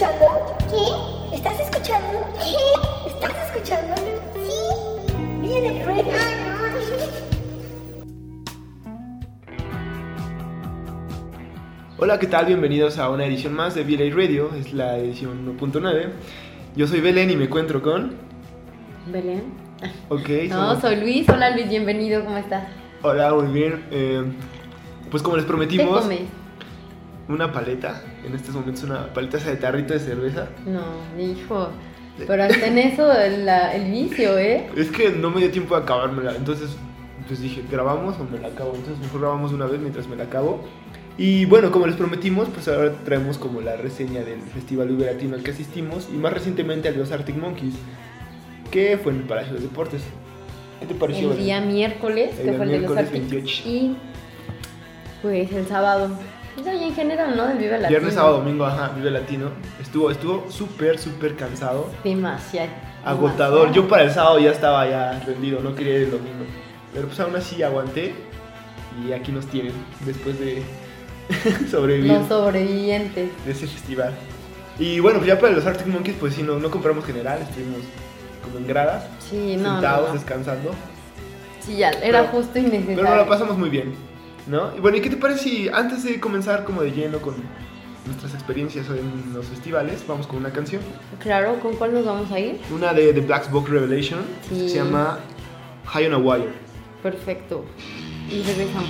escuchando? ¿Qué? ¿Estás escuchando? ¿Qué? ¿Estás escuchando? Sí. Viene Freddy. Hola, ¿qué tal? Bienvenidos a una edición más de VLA Radio, es la edición 1.9. Yo soy Belén y me encuentro con... Belén. Ok. No, somos- soy Luis. Hola Luis, bienvenido. ¿Cómo estás? Hola, muy bien. Eh, pues como les ¿Qué prometimos, comes? Una paleta, en estos momentos una paleta esa de tarrito de cerveza. No, hijo. Pero hasta en eso el, la- el vicio, ¿eh? Es que no me dio tiempo de acabármela, entonces pues dije, ¿grabamos o me la acabo? Entonces mejor grabamos una vez mientras me la acabo. Y bueno, como les prometimos, pues ahora traemos como la reseña del Festival Vive Latino al que asistimos y más recientemente al de los Arctic Monkeys, que fue en el Palacio de Deportes. ¿Qué te pareció? El día miércoles, El que día fue el de los Arctic. 28. Y pues el sábado. Pues ahí en general, ¿no? Del Viva Latino. Viernes, sábado, domingo, ajá, Vive Latino. Estuvo estuvo súper, súper cansado, Demasiado. agotador. Yo para el sábado ya estaba ya rendido, no quería ir el domingo. Pero pues aún así aguanté y aquí nos tienen después de sobrevivir Los sobrevivientes. de ese festival. Y bueno, pues ya para los Arctic Monkeys, pues sí, no, no compramos general, estuvimos como en gradas, Sí, no. sentados, no, no. descansando. Sí, ya, era Pero- justo y necesario. Pero nos la pasamos muy bien, ¿no? Y bueno, ¿y qué te parece si antes de comenzar como de lleno con nuestras experiencias en los festivales, vamos con una canción? Claro, ¿con cuál nos vamos a ir? Una de The Black Box Revelation, Sí. se llama High on a Wire. Perfecto. Y regresamos.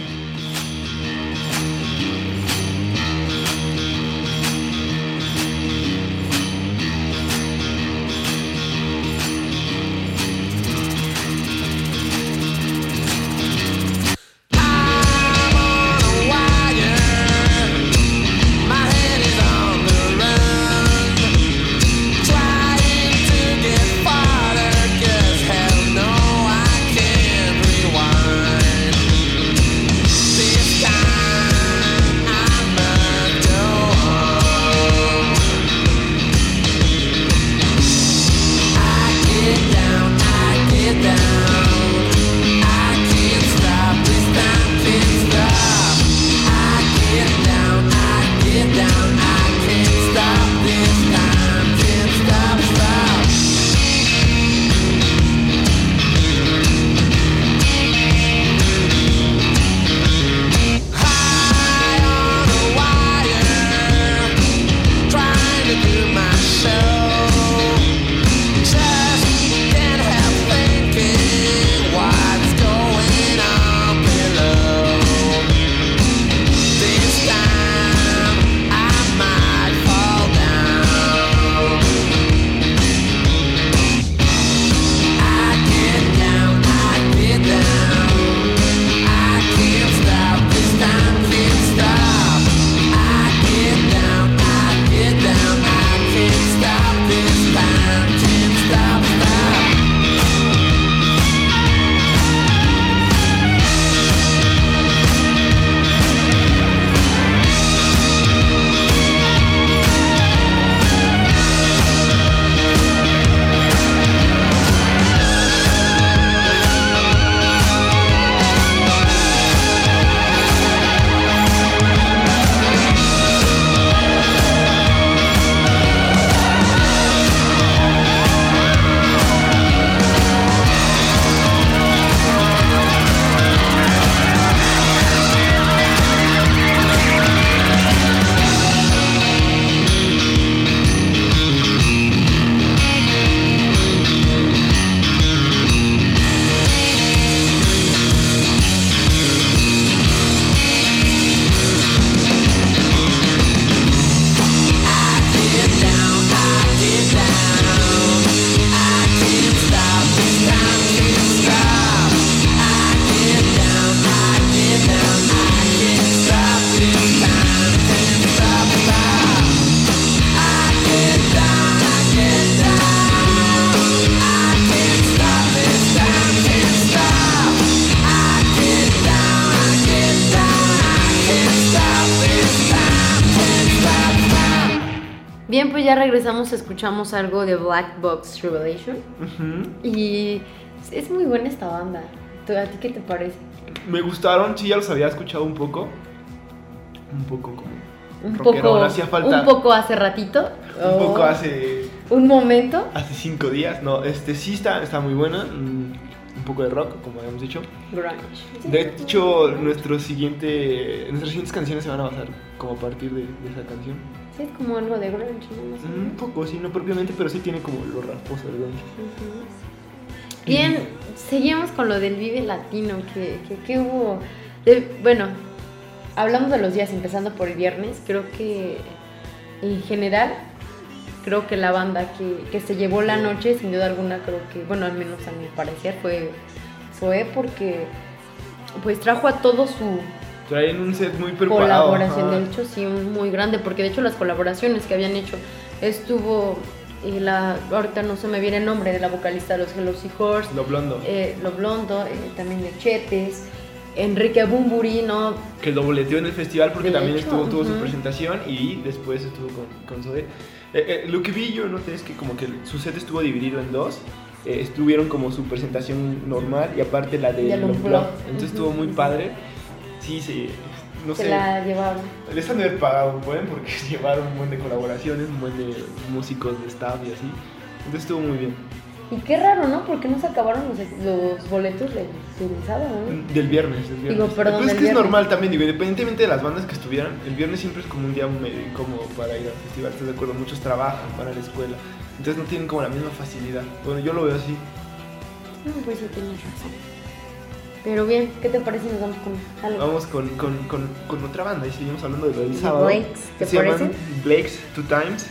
Bien, pues ya regresamos, escuchamos algo de Black Box Revelation. Y es muy buena esta banda. ¿Tú- ¿A ti qué te parece? Me gustaron, sí, ya los había escuchado un poco. Un poco como un poco, hacía falta un poco hace ratito. un poco o hace Un momento. hace cinco días. No, este sí está, está muy buena. mm, Un poco de rock, como habíamos dicho. Grunge. De hecho, nuestro siguiente, nuestras siguientes canciones se van a basar como a partir de, de esa canción. Sí, es como algo de grunge, o Un poco, sí, no propiamente, pero sí tiene como lo rasposo del grunge. Bien, seguimos con lo del Vive Latino, que, que, que hubo... de- bueno, hablamos de los días, empezando por el viernes, creo que en general, creo que la banda que, que se llevó la noche, sin duda alguna, creo que, bueno, al menos a mi parecer, fue Zoe, porque pues trajo a todo su Traen un set muy preparado. colaboración, ajá. de hecho sí, muy grande, porque de hecho las colaboraciones que habían hecho estuvo, eh, la, ahorita no se me viene el nombre de la vocalista de los Hello Seahorse, Lo blondo. eh, Lo Blondo, eh, también de Chetes, Enrique Bumburi, ¿no? que lo boleteó en el festival porque De también hecho, estuvo, tuvo su presentación y después estuvo con, con Zoe. Eh, eh, lo que vi yo noté es que como que su set estuvo dividido en dos. Eh, estuvieron como su presentación normal y aparte la de Unplugged. Unplugged. Entonces Ujú, estuvo muy padre. Sí, sí. No se sé. la llevaron. Les han de haber pagado un buen porque llevaron un buen de colaboraciones, un buen de músicos de staff y así. Entonces estuvo muy bien. Y qué raro, ¿no? Porque no se acabaron los, los boletos del, del sábado, ¿no? Del viernes, del viernes. Digo, perdón, Pues es que es viernes. normal también, digo, independientemente de las bandas que estuvieran, el viernes siempre es como un día medio incómodo para ir al festival, ¿estás de acuerdo? Muchos trabajan, van a la escuela, entonces no tienen como la misma facilidad. Bueno, yo lo veo así. No, pues sí tienes razón. Pero bien, ¿qué te parece si nos vamos con algo? Vamos con, con, con, con otra banda y seguimos hablando de lo del ¿De sábado. Blakes, te Se llaman parece? Blake's Two Times.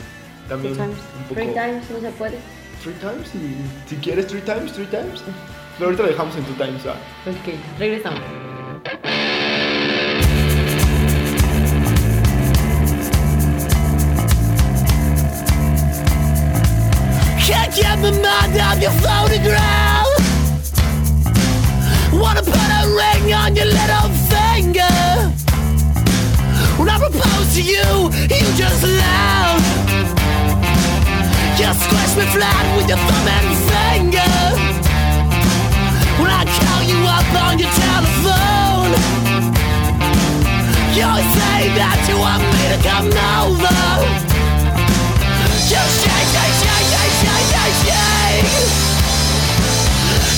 También Two times. un poco... Three times, no se puede. Three Times, y si quieres Three Times, Three Times. Pero ahorita lo dejamos en Two Times, ¿va? Ok, regresamos. Can't get my mind your photograph. Wanna put a ring on your little finger. When I propose to you, you just laugh. You squish me flat with your thumb and finger. When I call you up on your telephone, you always say that you want me to come over. You shake, shake, shake, shake, shake, shake.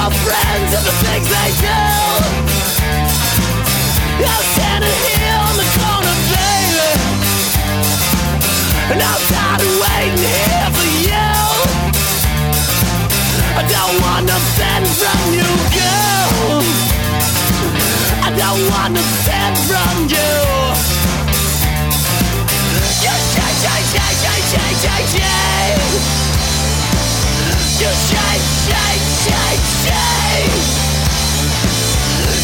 your friends and the things they do. I'm standing here on the corner, baby. And I'm tired of waiting here for you. I don't wanna fend from you, girl. I don't wanna fend from you. You shake, shake, shake, shake, shake, shake. You shake, shake, shake, shake.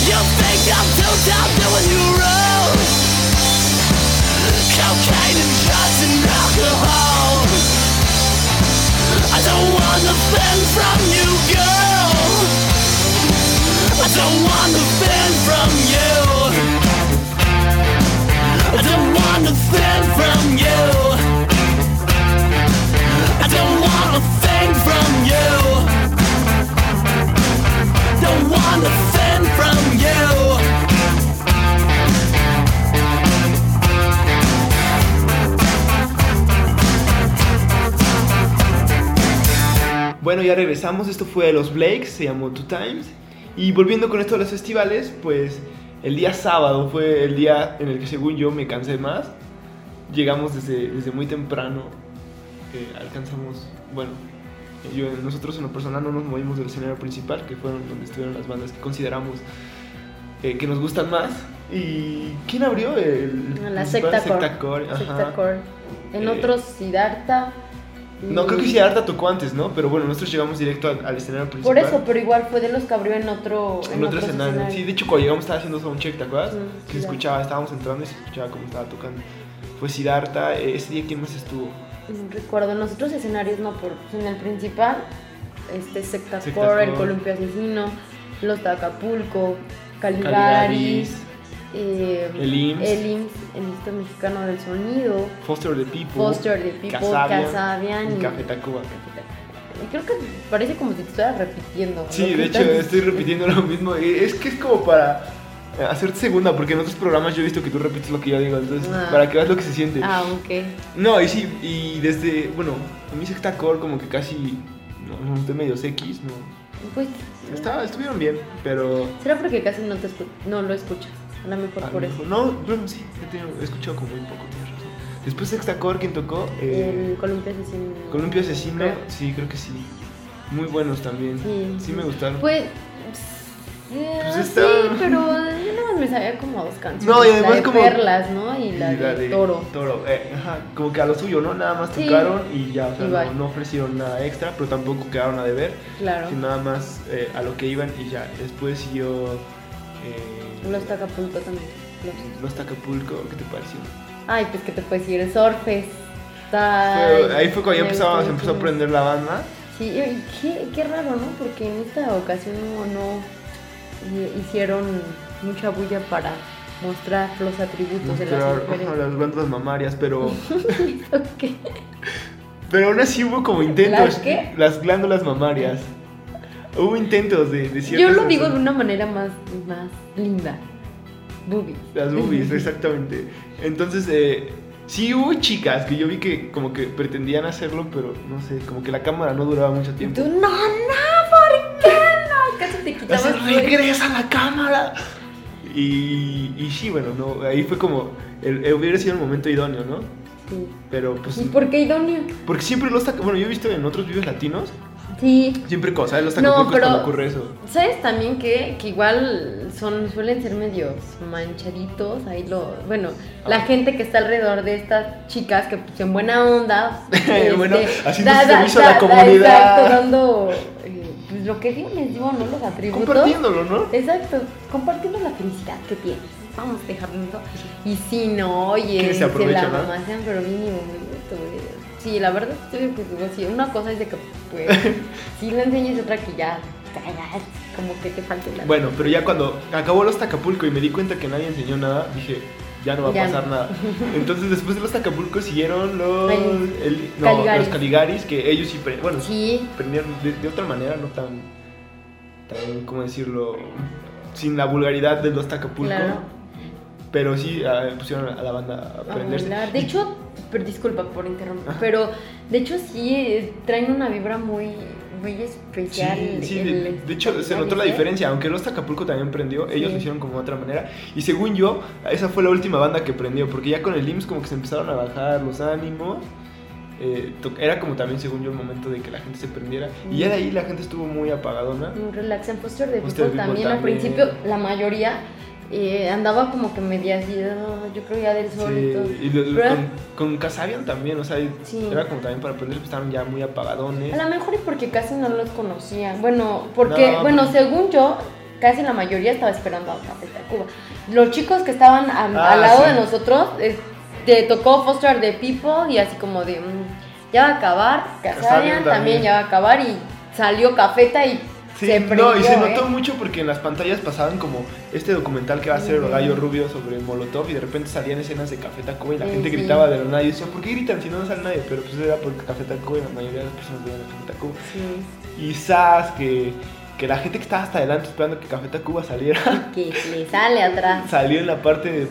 You think I'm too. Cocaine and drugs and alcohol. I don't wanna fend from you, girl. I don't fend from you. I don't fend from you. Bueno, ya regresamos. Esto fue de los Blakes, se llamó Two Times. Y volviendo con esto de los festivales, pues el día sábado fue el día en el que, según yo, me cansé más. Llegamos desde, desde muy temprano. alcanzamos, bueno, yo, nosotros en lo personal no nos movimos del escenario principal, que fueron donde estuvieron las bandas que consideramos eh, que nos gustan más. ¿Y quién abrió? El, La secta core. Secta. En Eh, otros, Siddhartha. y- No, creo que sí, Arta tocó antes, ¿no? Pero bueno, nosotros llegamos directo al, al escenario principal. Por eso, pero igual fue de los que abrió en otro, En otro escenario. Sí, de hecho, cuando llegamos estaba haciendo soundcheck, ¿te acuerdas? Mm, que sí, se escuchaba, estábamos entrando y se escuchaba cómo estaba tocando. Fue Siddhartha. eh, ese día, ¿quién más estuvo? Recuerdo, en los otros escenarios no, pero pues, en el principal, este Secta Secta Core, el. Columpio Asesino, Los de Acapulco, Caligaris, Caligaris, eh, El IMSS. el IMSS, el Instituto Mexicano del Sonido, Foster the People. Foster the People, Casabian, Casabian y y- Café Tacuba. Y Creo que parece como si te estuvieras repitiendo. Sí, de hecho, estoy repitiendo lo mismo. Es que es como para hacerte segunda, porque en otros programas yo he visto que tú repites lo que yo digo, entonces, Ah. para que veas lo que se siente. Ah, ok. No, y sí, y desde, bueno, a mí secta core como que casi, no, no, estoy medio X, no. Pues, Estaba, estuvieron bien, pero... será porque casi no, te escu- no lo escuchas. A lo mejor a por eso. mejor- No, bueno, sí, he, escuchado como muy poco, tienes razón. Después sexta core, ¿quién tocó? Eh, El Columpio Asesino. Columpio Asesino, creo. sí, creo que sí. Muy buenos también. Sí. Sí me gustaron. Pues. Pues sí, pero yo nada más me sabía como dos canciones. No, y además la de como- Perlas, ¿no? Y la, Y de, Toro. Toro, eh, ajá, como que a lo suyo, ¿no? Nada más Sí. tocaron y ya, o sea, no, ofrecieron nada extra, pero tampoco quedaron a deber, Claro. sino nada más eh, a lo que iban y ya. Después siguió eh, Los Tacapulco también. Los- Los Tacapulco, ¿qué te pareció? Ay, pues que te puedes decir, Surfes. Fue- Ay, ahí fue cuando ya empezaba, se empezó a mucho. prender la banda. Sí, qué, qué raro, ¿no? Porque en esta ocasión no, no hicieron mucha bulla para mostrar los atributos de las mujeres. ajá, las glándulas mamarias, pero, pero aún así hubo como intentos. ¿Las qué? Las glándulas mamarias. Hubo intentos de, de Yo lo digo de una manera más, más linda. Boobies. Las boobies, exactamente. Entonces, eh, sí hubo chicas que yo vi que como que pretendían hacerlo, pero no sé, como que la cámara no duraba mucho tiempo. tú, no, no, Así, regresa la cámara. Y, y sí, bueno, no, ahí fue como, el, el hubiera sido el momento idóneo, ¿no? Sí. Pero pues, ¿Y por qué idóneo? porque siempre los tac- bueno, yo he visto en otros videos latinos, Sí. siempre cosa, los No, tacapulcos pero- ocurre eso. ¿Sabes también que, que igual son, suelen ser medios manchaditos? Ahí lo. Bueno, la Ah. gente que está alrededor de estas chicas que pues, en buena onda. este, Bueno, haciendo servicio a la Exacto, comunidad. dando eh, pues, lo que Dios les dio, ¿no? Los atributos. Compartiéndolo, ¿no? Exacto, compartiendo la felicidad que tienes. Vamos eso. Y si no, oye, Que se se la ¿no? mamasean, pero mínimo. Sí, la verdad, digo que digo, sí, una cosa es de que, pues, si lo enseñas, otra que ya, como que te falte la. Bueno, pero ya cuando acabó los Tacapulco y me di cuenta que nadie enseñó nada, dije, ya no va a pasar no. nada. Entonces después de los Tacapulco siguieron los, el- no, Caligaris. los Caligaris, que ellos sí, bueno, Sí, prendieron de, de otra manera, no tan, tan, ¿cómo decirlo? Sin la vulgaridad de los Tacapulco. claro. Pero sí ah, pusieron a la banda a prenderse. De hecho, pero disculpa por interrumpir, Ajá. pero de hecho sí eh, traen una vibra muy, muy Sí, especial. sí, el- de, de hecho se notó la diferencia, aunque los Tacapulco también prendió, ellos Sí. lo hicieron como de otra manera. Y según yo, esa fue la última banda que prendió, porque ya con el IMSS como que se empezaron a bajar los ánimos. eh, era como también según yo el momento de que la gente se prendiera. Y ya de ahí la gente estuvo muy apagadona. Un relax en Foster de People People también, al también. principio la mayoría eh, andaba como que media así, "Ah, yo creo ya del sol y todo. Y lo- con, con Casabian también, o sea, Sí. era como también para aprender, pues estaban ya muy apagadones. A lo mejor es porque casi no los conocían. Bueno, porque, No, bueno, pues- según yo, casi la mayoría estaba esperando a Café Tacuba. Los chicos que estaban a- Ah, al lado sí. de nosotros, eh, te tocó Foster the People y así como de, mm, ya va a acabar, Casabian Casabian también también. ya va a acabar y salió Cafeta y Sí, se prendió, no, y se ¿eh? notó mucho porque en las pantallas pasaban como este documental que va a ser Ujú. el gallo rubio sobre Molotov y de repente salían escenas de Café Tacuba y la gente gritaba de la nada y decía, ¿por qué gritan si no sale nadie? Pero pues era porque Café Tacuba y la mayoría de las personas veían Café Tacuba. Sí. Y sas, que, que la gente que estaba hasta adelante esperando que Café Tacuba saliera, Que le sale atrás. salió en la parte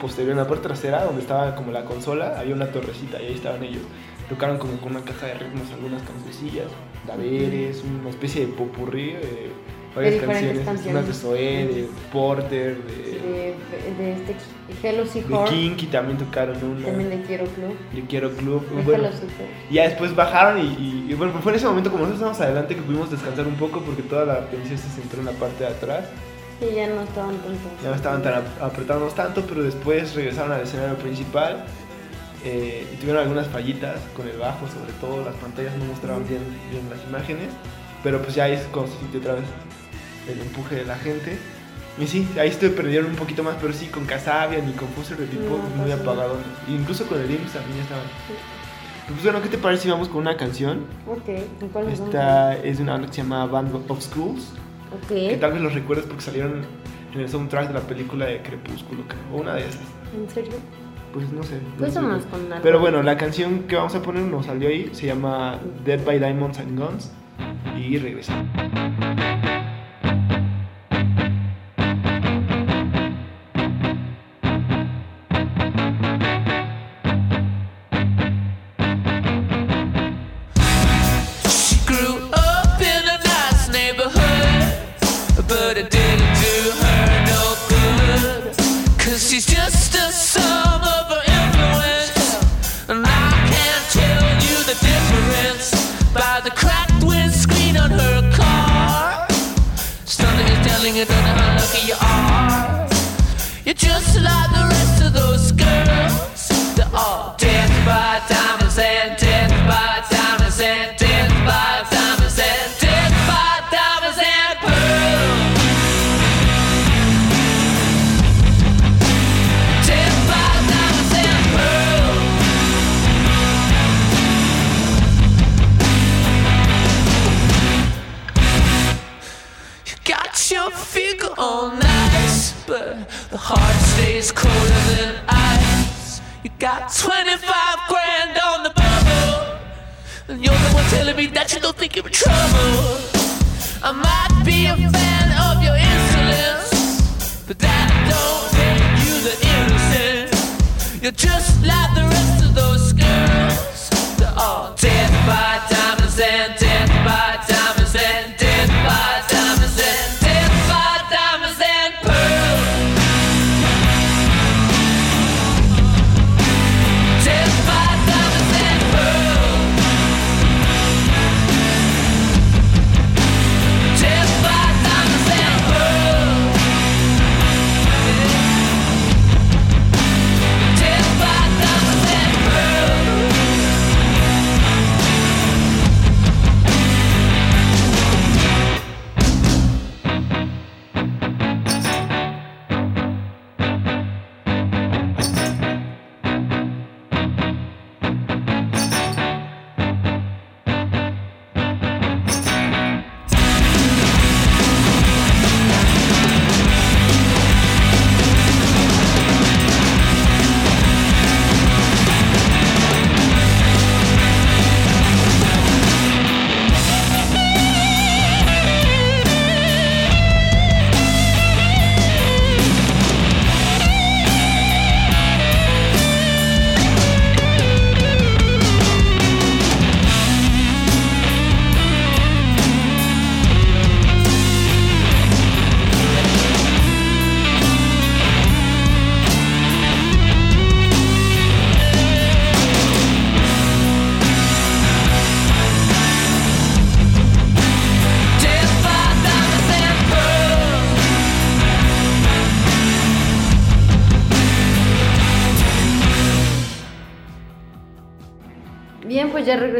posterior, en la parte trasera, donde estaba como la consola, había una torrecita y ahí estaban ellos. Tocaron como con una caja de ritmos algunas cancioncillas, Daveres, una especie de popurrí, eh, varias De diferentes canciones, canciones. unas de Zoé, de Porter, de, De, de este Hello de Kinky también tocaron una, también de Quiero Club. de Quiero Club. De Bueno, Hello y ya después bajaron y, y- y bueno, fue en ese momento como nosotros estábamos adelante que pudimos descansar un poco porque toda la atención se centró en la parte de atrás. Sí, ya no estaban tanto. ya no estaban tan ap- apretándonos tanto, pero después regresaron al escenario principal eh, y tuvieron algunas fallitas con el bajo, sobre todo las pantallas no mostraban bien, bien las imágenes, pero pues ya ahí es sintió otra vez el empuje de la gente. Y sí, ahí se perdieron un poquito más, pero sí, con Casabian y con Fuser de tipo No, muy apagados. Incluso con el IMSS también ya estaban. Pues bueno, ¿qué te parece si vamos con una canción? Ok, ¿en cuál vamos? Esta es de una banda que se llama Band of Schools, que Ok, tal vez los recuerdes porque salieron en el soundtrack de la película de Crepúsculo, creo, o una de esas. ¿en serio? Pues no sé. no Pues sé. vámonos con. Pero bueno, la canción que vamos a poner nos salió ahí, se llama Dead by Diamonds and Guns y regresa. Your figure all nice, but the heart stays colder than ice. You got 25 grand on the bubble, and you're the one telling me that you don't think you're in trouble. I might be a fan of your insolence, but that don't make you the innocent. You're just like the rest of those girls. They're all dead by diamonds and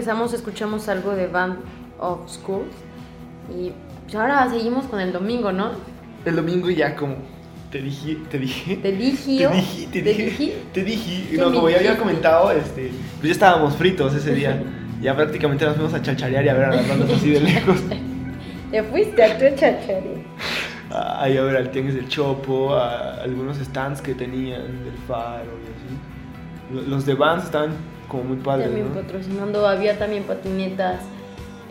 regresamos, escuchamos algo de Band of Schools. Y pues ahora seguimos con el domingo, ¿no? El domingo ya como te dije, te dije. Te dije, Te dije, te dije, dije. te dije. ¿Qué No, como ya había comentado, este, pues ya estábamos fritos ese día. Ya prácticamente nos fuimos a chacharear y a ver a las bandas así de lejos. Te fuiste a tu chachari. A, ahí a ver al Tianguis del Chopo, a algunos stands que tenían del Faro y así. Lo- Los de Vans estaban como muy padres, También ¿no? patrocinando, había también patinetas,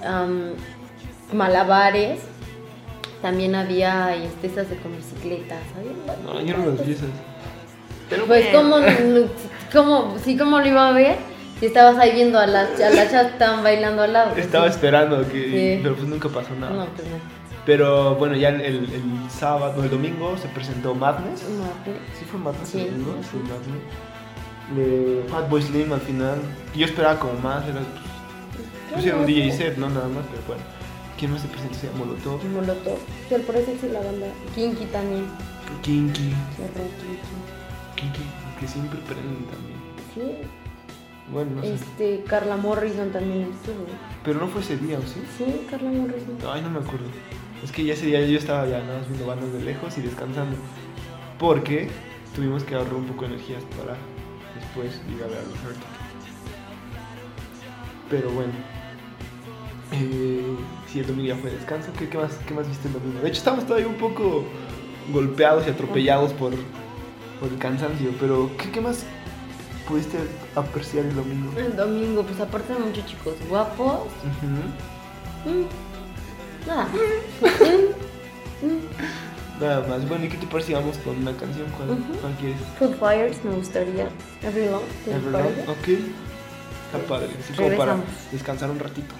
am, malabares. También había este, estas de con bicicletas. había No, yo no los vi esas. Pero Pues como, como, sí, como lo iba a ver, si estabas ahí viendo a las, a las que estaban bailando al lado. Estaba sí. esperando que... Sí. Pero pues nunca pasó nada. No, pues no. Pero bueno, ya el, el, el sábado, el domingo se presentó Madness. ¿Sí fue Madness Sí, el domingo? sí. Sí, Madness. De Fatboy Slim al final. Yo esperaba como más, era, pues, pusieron un DJ set, ¿no? Nada más, pero bueno. ¿Quién más se presentó? Se Molotov, Molotov. Que al parecer sí la banda. Kinky también. Kinky. Kinky. Kinky, que siempre prenden también. Sí. Bueno, no sé. Este, Carla Morrison también estuvo. Pero no fue ese día, ¿o sí? Sí, Carla Morrison. Ay, no me acuerdo. Es que ya ese día yo estaba ya nada más viendo bandas de lejos y descansando. Porque tuvimos que ahorrar un poco de energías para después ir a los. Pero bueno. Eh, sí, el domingo ya fue descanso. ¿Qué, qué más, ¿Qué más viste el domingo? De hecho, estamos todavía un poco golpeados y atropellados por, por el cansancio. Pero, ¿qué, ¿qué más pudiste apreciar el domingo? El domingo, pues aparte de muchos chicos guapos. Mm, Nada. Nada más. Bueno, ¿y qué te parece? Vamos con una canción. ¿Cuál, Ujú. cuál quieres? Food Fires me gustaría. Every Long. ¿te Everlong, parece? ok. Está padre, así como para descansar un ratito.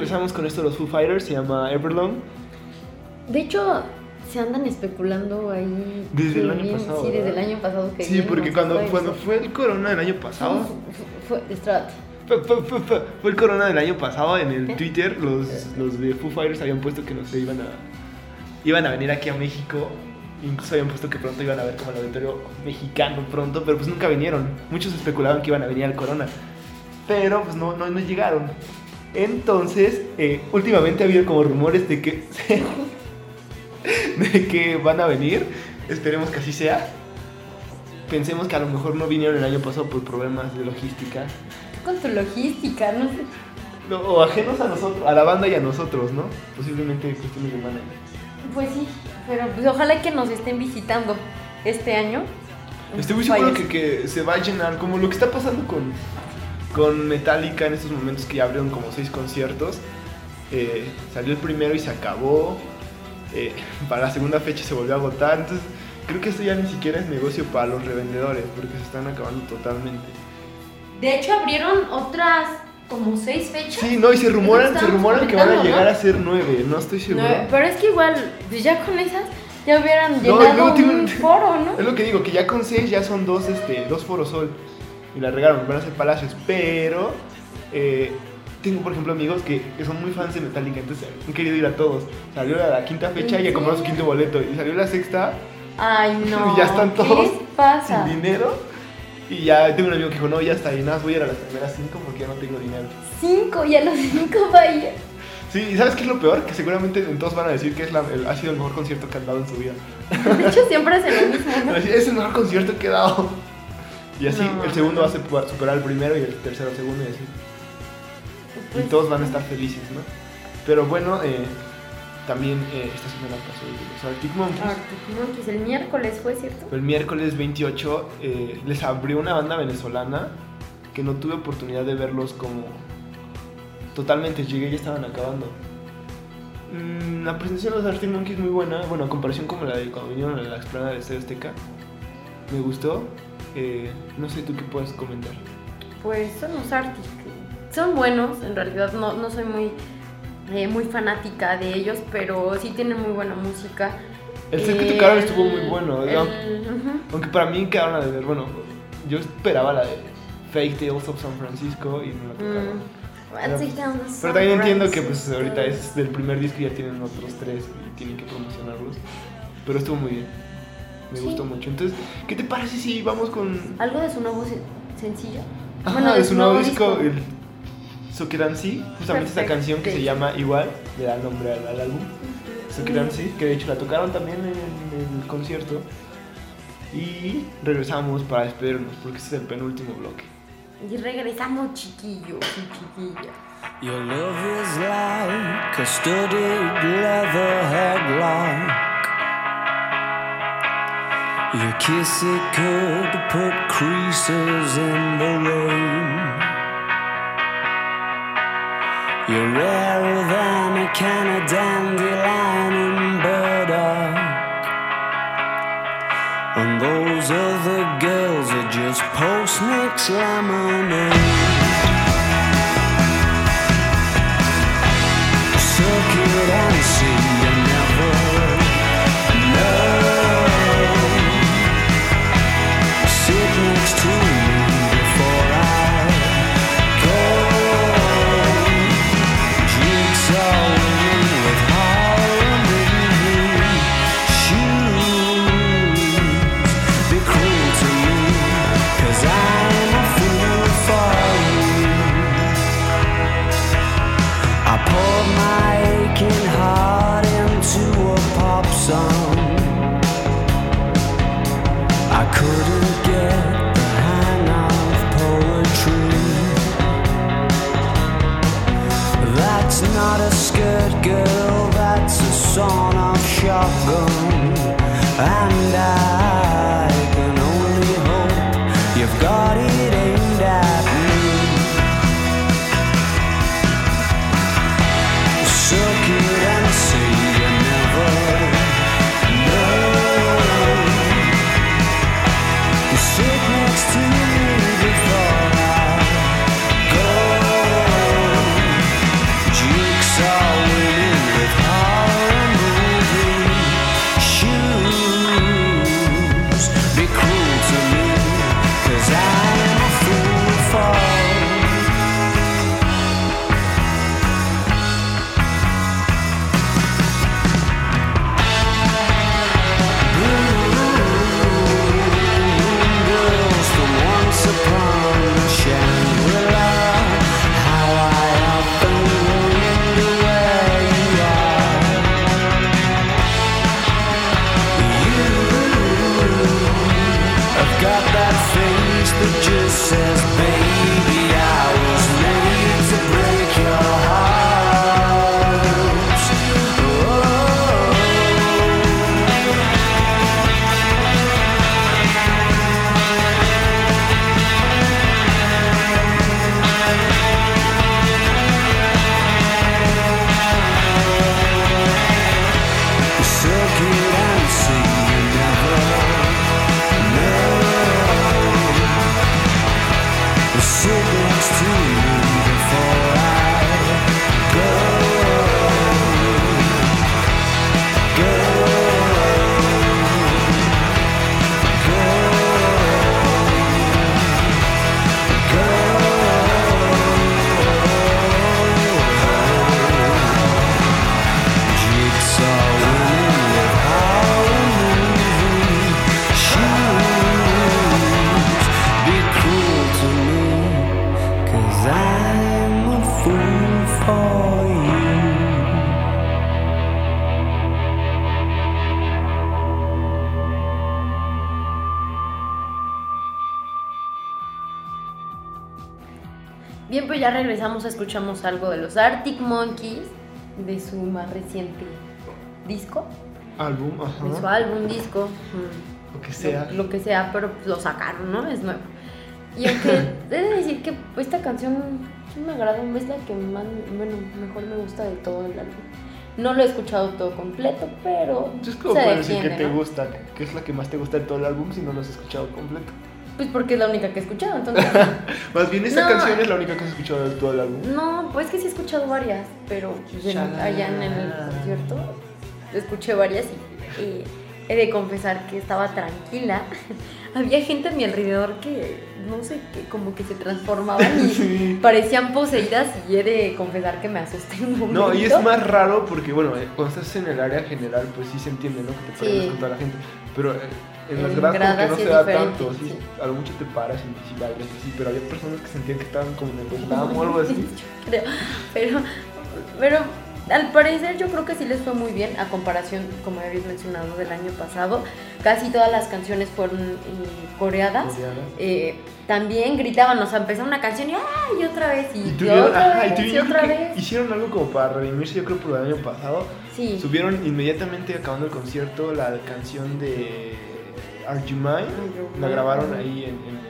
Regresamos con esto de los Foo Fighters, se llama Everlong. De hecho, se andan especulando ahí. Desde el año viene- pasado, Sí, desde el ¿verdad? año pasado que Sí, porque cuando, cuando fue el corona del año pasado, Fue, fue, espérate. fue, fue- fue- el corona del año pasado en el Twitter, los, los de Foo Fighters habían puesto que no sé, iban a, iban a venir aquí a México. Incluso habían puesto que pronto iban a ver como el auditorio mexicano pronto, pero pues nunca vinieron. Muchos especulaban que iban a venir al corona, pero pues no, no, no llegaron. Entonces, eh, últimamente ha habido como rumores de que, de que van a venir. Esperemos que así sea. Pensemos que a lo mejor no vinieron el año pasado por problemas de logística. Con tu logística, no sé. No, o ajenos a nosotros, a la banda y a nosotros, ¿no? Posiblemente cuestiones de manager. Pues sí, pero pues ojalá que nos estén visitando este año. Estoy muy seguro que, que se va a llenar, como lo que está pasando con, con Metallica en estos momentos que ya abrieron como seis conciertos. Eh, salió el primero y se acabó. Eh, para la segunda fecha se volvió a agotar. Entonces, creo que esto ya ni siquiera es negocio para los revendedores, porque se están acabando totalmente. De hecho, abrieron otras como seis fechas. Sí, no, y se rumoran, se rumoran que van a llegar ¿no? a ser nueve, no estoy seguro. No, pero es que igual, pues ya con esas, ya hubieran No, llenado tiene un foro, Es ¿no? lo que digo, que ya con 6 ya son dos, este, dos Forosol. Y la regaron, van a ser palacios. Pero eh, tengo, por ejemplo, amigos que, que son muy fans de Metallica, entonces han querido ir a todos. Salió la, la quinta fecha y ya ¿En compraron su quinto boleto. Y salió la sexta Ay, no. y ya están ¿Qué todos les pasa? sin dinero. Y ya tengo un amigo que dijo, no, ya está, y nada, voy a ir a las primeras cinco porque ya no tengo dinero. Cinco, y a los cinco vaya. Sí, ¿y sabes qué es lo peor? Que seguramente todos van a decir que es la- el- ha sido el mejor concierto que han dado en su vida. De hecho, siempre hacen lo mismo, es el mejor concierto que he dado. Y así, No. el segundo va a super- superar al primero y el tercero al segundo y así. Pues, y todos van a estar felices, ¿no? Pero bueno, eh, también eh, esta semana pasó los Arctic Monkeys. Arctic Monkeys, el miércoles fue, ¿cierto? El miércoles 28 eh, les abrió una banda venezolana que no tuve oportunidad de verlos como totalmente. Llegué y ya estaban acabando. Mm, la presentación de los Arctic Monkeys es muy buena. Bueno, a comparación como la de cuando vinieron a la explanada de Estadio Azteca. Me gustó. Eh, no sé tú qué puedes comentar. Pues son los Arctic. Son buenos, en realidad no, no soy muy, eh, muy fanática de ellos, pero sí tienen muy buena música. El set que Eh, tocaron estuvo muy bueno. el- ¿no? ujú. Aunque para mí quedaron a deber. Bueno, yo esperaba la de Fake Tales of San Francisco y no la tocaron. Mm. Pero, Pero también entiendo que pues ahorita es del primer disco y ya tienen otros tres y tienen que promocionarlos. Pero estuvo muy bien. Me Sí. gustó mucho. Entonces, ¿qué te parece si vamos con ¿Algo de su nuevo se- sencillo? Ajá, de su nuevo disco, el Sokeransi, justamente esta canción que se llama igual, le da nombre al, al álbum. Sokeransi, que de hecho la tocaron también en el concierto. Y regresamos para despedirnos, porque este es el penúltimo bloque. Y regresamos, chiquillos y chiquillas. Your love is like a studded leather headlock. Your kiss it could put creases in the rain. You're rarer than a can of dandelion and burdock. And those other girls are just post mix lemonade. Regresamos, escuchamos algo de los Arctic Monkeys, de su más reciente disco, Álbum, de su ajá. álbum disco, mm, Lo que sea. lo, lo que sea, pero lo sacaron, ¿no? Es nuevo. Y aunque he de decir que esta canción me agrada, es la que más, bueno, mejor me gusta de todo el álbum. No lo he escuchado todo completo, pero Es como se para decir que defiende, te ¿no? gusta, que es la que más te gusta de todo el álbum si no lo has escuchado completo. Pues porque es la única que he escuchado, entonces... Más bien, esa No. canción es la única que has escuchado de todo el álbum. No, pues que sí he escuchado varias, pero pues, allá en el concierto escuché varias y, y he de confesar que estaba tranquila. Había gente a mi alrededor que, no sé, que como que se transformaban y Sí. parecían poseídas y he de confesar que me asusté un momento. No, y es más raro porque, bueno, eh, cuando estás en el área general, pues sí se entiende, ¿no? Que te paras Sí. con toda la gente. Pero eh, en las gradas como que no sí se da tanto, sí. A lo mucho te paras y si bailas así, pero había personas que sentían que estaban como en el o algo así. creo. Pero, pero al parecer yo creo que sí les fue muy bien a comparación, como habéis mencionado, del año pasado. Casi todas las canciones fueron eh, coreadas. Eh, también gritaban, o sea, empezó una canción y ¡ay! otra vez y, Y otra ajá, y vez y otra vez. hicieron algo como para redimirse, yo creo, por el año pasado. Sí. Subieron inmediatamente acabando el concierto la canción de Are You Mine. La grabaron ahí en, en-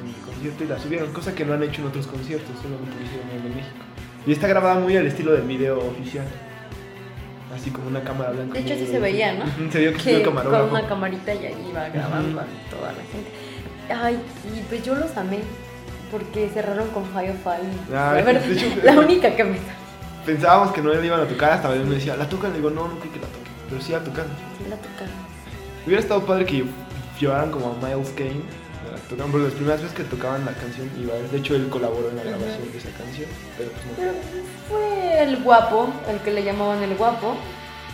en el concierto y la subieron, cosa que no han hecho en otros conciertos, solamente lo hicieron en México. Y está grabada muy al estilo del video oficial. Así como una cámara blanca. De hecho, sí se veía, ¿no? Se veía que, con una camarita y ahí iba grabando a toda la gente. Ay, y pues yo los amé porque cerraron con Firefly. Ah, la, verdad, de hecho, la única que me Pensábamos que no le iban a tocar, hasta me decía, ¿la tocan? Le digo, no, no creo que la toquen. Pero sí la tocan. sí la tocaron. Hubiera estado padre que llevaran como a Miles Kane. Tocaban, porque las primeras veces que tocaban la canción iba De hecho, él colaboró en la grabación de esa canción. Pero pues no. Pero fue el guapo, el que le llamaban el guapo.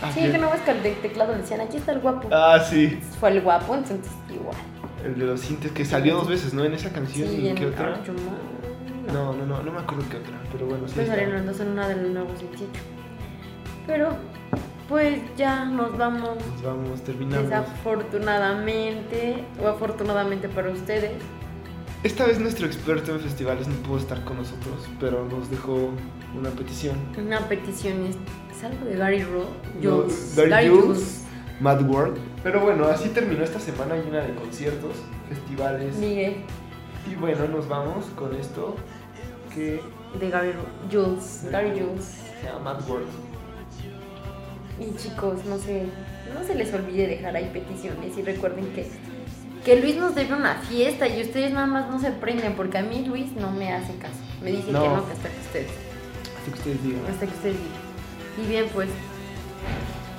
Ah, sí, bien. que no ves que al de teclado le decían, aquí está el guapo. Ah, sí. Fue el guapo, entonces igual. El de los sintes que salió dos veces, ¿no? En esa canción Sí, y en qué otra. Arjuna. No, no, no, no me acuerdo qué otra. Pero bueno, sí. Pues salieron dos en una de los nuevos sencillos. Pero, pues ya nos vamos. Nos vamos, terminamos. Desafortunadamente, o afortunadamente para ustedes, Esta vez nuestro experto en festivales no pudo estar con nosotros, pero nos dejó una petición. una petición es, algo de Gary Ro No, Jules. Gary Jules. Mad World. Pero bueno, así terminó esta semana llena de conciertos, festivales. Miguel, Y bueno, nos vamos con esto que de Gary Jules. Gary Jules. se llama Mad World. Y chicos, no se, no se les olvide dejar ahí peticiones y recuerden que, que Luis nos debe una fiesta y ustedes nada más no se prenden porque a mí Luis no me hace caso. Me dice que No. que hasta que ustedes, Hasta que ustedes digan. hasta que ustedes digan. Y bien, pues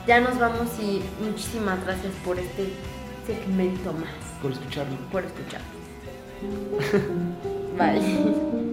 ya nos vamos y muchísimas gracias por este segmento más, Por escucharlo. por escuchar. Bye.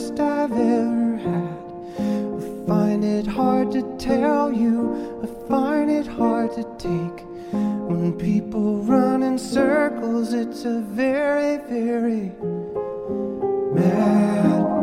best I've ever had. I find it hard to tell you, I find it hard to take. When people run in circles, it's a very, very mad